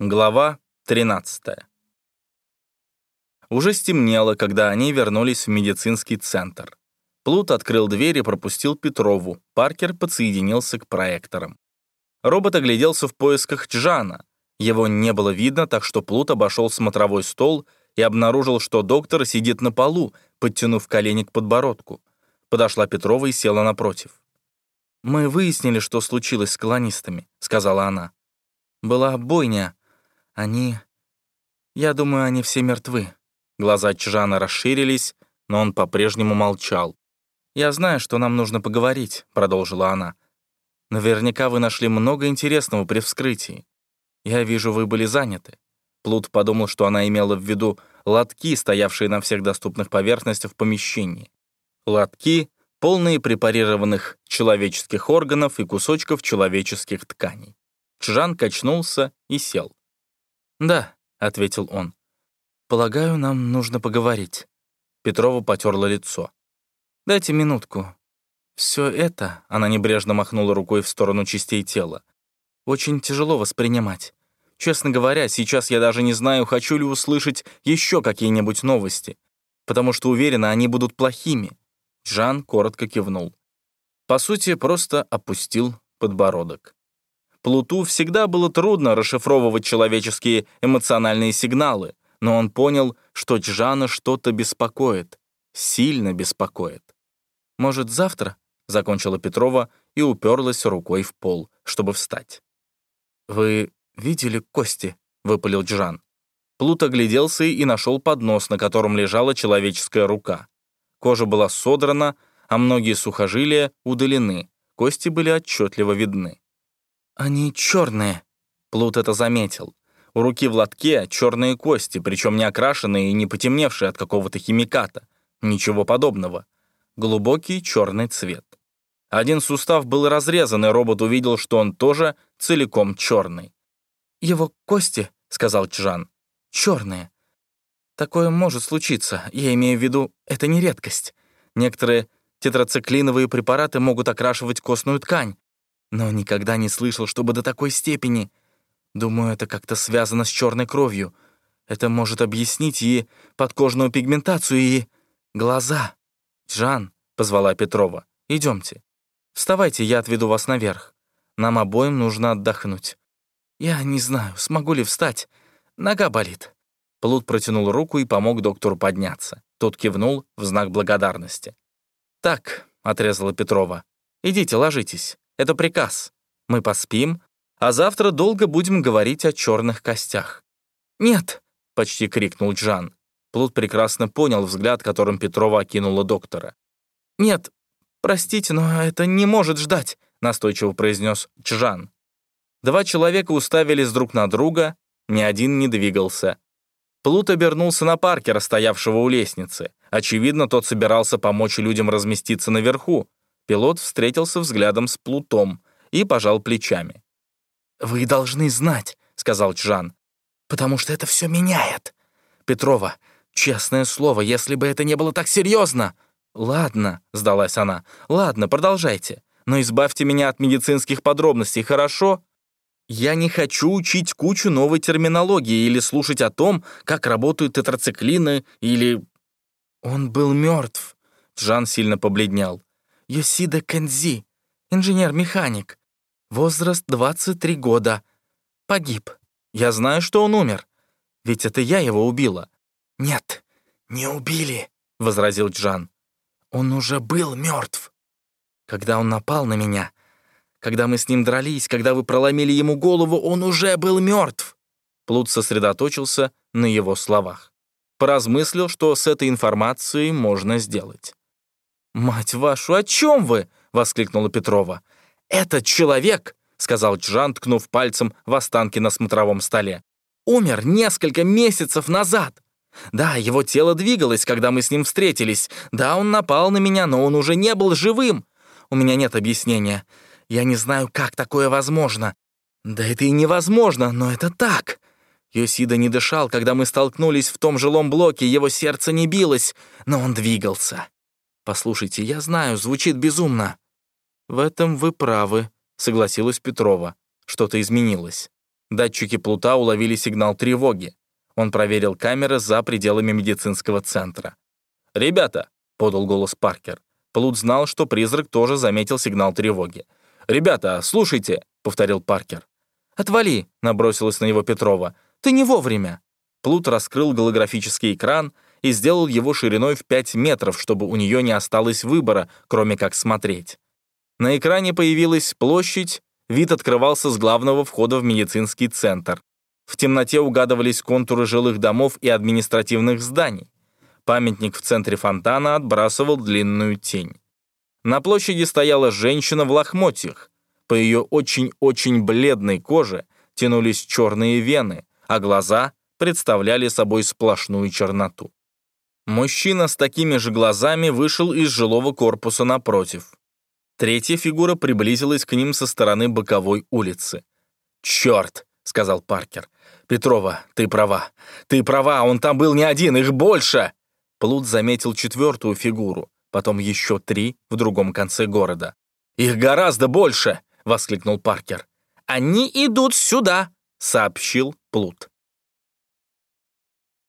Глава 13. Уже стемнело, когда они вернулись в медицинский центр. Плут открыл дверь и пропустил Петрову. Паркер подсоединился к проекторам. Робот огляделся в поисках Джана. Его не было видно, так что Плут обошел смотровой стол и обнаружил, что доктор сидит на полу, подтянув колени к подбородку. Подошла Петрова и села напротив. «Мы выяснили, что случилось с колонистами», — сказала она. «Была бойня, они... Я думаю, они все мертвы». Глаза Чжана расширились, но он по-прежнему молчал. «Я знаю, что нам нужно поговорить», — продолжила она. «Наверняка вы нашли много интересного при вскрытии. Я вижу, вы были заняты». Плут подумал, что она имела в виду лотки, стоявшие на всех доступных поверхностях в помещении. Лотки, полные препарированных человеческих органов и кусочков человеческих тканей. Чжан качнулся и сел. «Да», — ответил он. «Полагаю, нам нужно поговорить». Петрова потерла лицо. «Дайте минутку. Все это...» — она небрежно махнула рукой в сторону частей тела. «Очень тяжело воспринимать. Честно говоря, сейчас я даже не знаю, хочу ли услышать еще какие-нибудь новости, потому что уверена, они будут плохими». Жан коротко кивнул. По сути, просто опустил подбородок. Плуту всегда было трудно расшифровывать человеческие эмоциональные сигналы, но он понял, что Джана что-то беспокоит, сильно беспокоит. «Может, завтра?» — закончила Петрова и уперлась рукой в пол, чтобы встать. «Вы видели кости?» — выпалил Джан. Плут огляделся и нашел поднос, на котором лежала человеческая рука. Кожа была содрана, а многие сухожилия удалены, кости были отчетливо видны. «Они черные», — Плут это заметил. У руки в лотке черные кости, причем не окрашенные и не потемневшие от какого-то химиката. Ничего подобного. Глубокий черный цвет. Один сустав был разрезан, и робот увидел, что он тоже целиком черный. «Его кости», — сказал Чжан, — «черные. Такое может случиться. Я имею в виду, это не редкость. Некоторые тетрациклиновые препараты могут окрашивать костную ткань, но никогда не слышал, чтобы до такой степени. Думаю, это как-то связано с черной кровью. Это может объяснить и подкожную пигментацию, и глаза. «Жан», — позвала Петрова, — «идемте. Вставайте, я отведу вас наверх. Нам обоим нужно отдохнуть. Я не знаю, смогу ли встать. Нога болит». Плут протянул руку и помог доктору подняться. Тот кивнул в знак благодарности. «Так», — отрезала Петрова, — «идите, ложитесь. Это приказ. Мы поспим, а завтра долго будем говорить о черных костях». «Нет!» — почти крикнул Джан. Плут прекрасно понял взгляд, которым Петрова окинула доктора. «Нет, простите, но это не может ждать», — настойчиво произнес Чжан. Два человека уставились друг на друга, ни один не двигался. Плут обернулся на Паркера, стоявшего у лестницы. Очевидно, тот собирался помочь людям разместиться наверху, Пилот встретился взглядом с Плутом и пожал плечами. «Вы должны знать», — сказал Чжан, «потому что это все меняет. Петрова, честное слово, если бы это не было так серьезно...» «Ладно», — сдалась она, «ладно, продолжайте, но избавьте меня от медицинских подробностей, хорошо?» «Я не хочу учить кучу новой терминологии или слушать о том, как работают тетрациклины или...» «Он был мертв», — Джан сильно побледнел. Йосида Кэнзи, инженер-механик. Возраст 23 года. Погиб. Я знаю, что он умер. Ведь это я его убила». «Нет, не убили», — возразил Джан. «Он уже был мертв. Когда он напал на меня, когда мы с ним дрались, когда вы проломили ему голову, он уже был мертв». Плут сосредоточился на его словах. Поразмыслил, что с этой информацией можно сделать. «Мать вашу, о чем вы?» — воскликнула Петрова. «Этот человек», — сказал Джан, ткнув пальцем в останки на смотровом столе, «умер несколько месяцев назад. Да, его тело двигалось, когда мы с ним встретились. Да, он напал на меня, но он уже не был живым. У меня нет объяснения. Я не знаю, как такое возможно. Да это и невозможно, но это так». Йосида не дышал, когда мы столкнулись в том жилом блоке, его сердце не билось, но он двигался. «Послушайте, я знаю, звучит безумно». «В этом вы правы», — согласилась Петрова. Что-то изменилось. Датчики Плута уловили сигнал тревоги. Он проверил камеры за пределами медицинского центра. «Ребята!» — подал голос Паркер. Плут знал, что призрак тоже заметил сигнал тревоги. «Ребята, слушайте!» — повторил Паркер. «Отвали!» — набросилась на него Петрова. «Ты не вовремя!» Плут раскрыл голографический экран и сделал его шириной в 5 метров, чтобы у нее не осталось выбора, кроме как смотреть. На экране появилась площадь, вид открывался с главного входа в медицинский центр. В темноте угадывались контуры жилых домов и административных зданий. Памятник в центре фонтана отбрасывал длинную тень. На площади стояла женщина в лохмотьях. По ее очень-очень бледной коже тянулись черные вены, а глаза представляли собой сплошную черноту. Мужчина с такими же глазами вышел из жилого корпуса напротив. Третья фигура приблизилась к ним со стороны боковой улицы. «Черт!» — сказал Паркер. «Петрова, ты права. Ты права, он там был не один, их больше!» Плут заметил четвертую фигуру, потом еще три в другом конце города. «Их гораздо больше!» — воскликнул Паркер. «Они идут сюда!» — сообщил Плут.